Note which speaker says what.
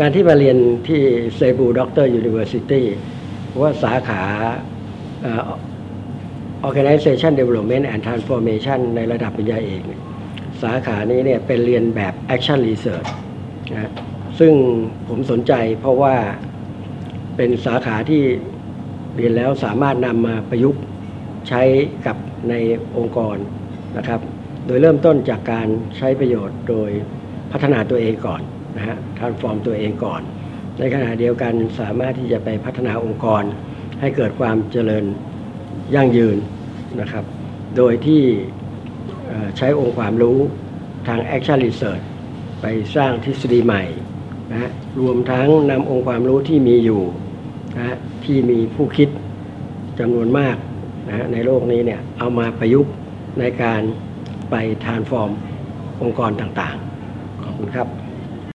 Speaker 1: การที่มาเรียนที่ Cebu Doctors' University ว่าสาขาเอ่อ Organization Development and Transformation ในระดับปริญญาเอกสาขานี้เนี่ยเป็นเรียนแบบ Action Research นะซึ่งผมสนใจเพราะว่าเป็นสาขาที่เรียนแล้วสามารถนำมาประยุกต์ใช้กับในองค์กรนะครับ โดยเริ่มต้นจากการใช้ประโยชน์โดยพัฒนาตัวเองก่อน นะฮะทานฟอร์มตัวเองก่อน ในขณะเดียวกันสามารถที่จะไปพัฒนาองค์กร ให้เกิดความเจริญยั่งยืนนะครับ โดยที่ใช้องค์ความรู้ทาง Action Research ไปสร้างทฤษฎีใหม่นะฮะรวมทั้งนำองค์ความรู้ที่มีอยู่นะฮะที่มีผู้คิดจำนวนมากนะฮะในโลกนี้เนี่ยเอามาประยุกต์ในการไปทานฟอร์มองค์กรต่างๆ ขอบคุณครับ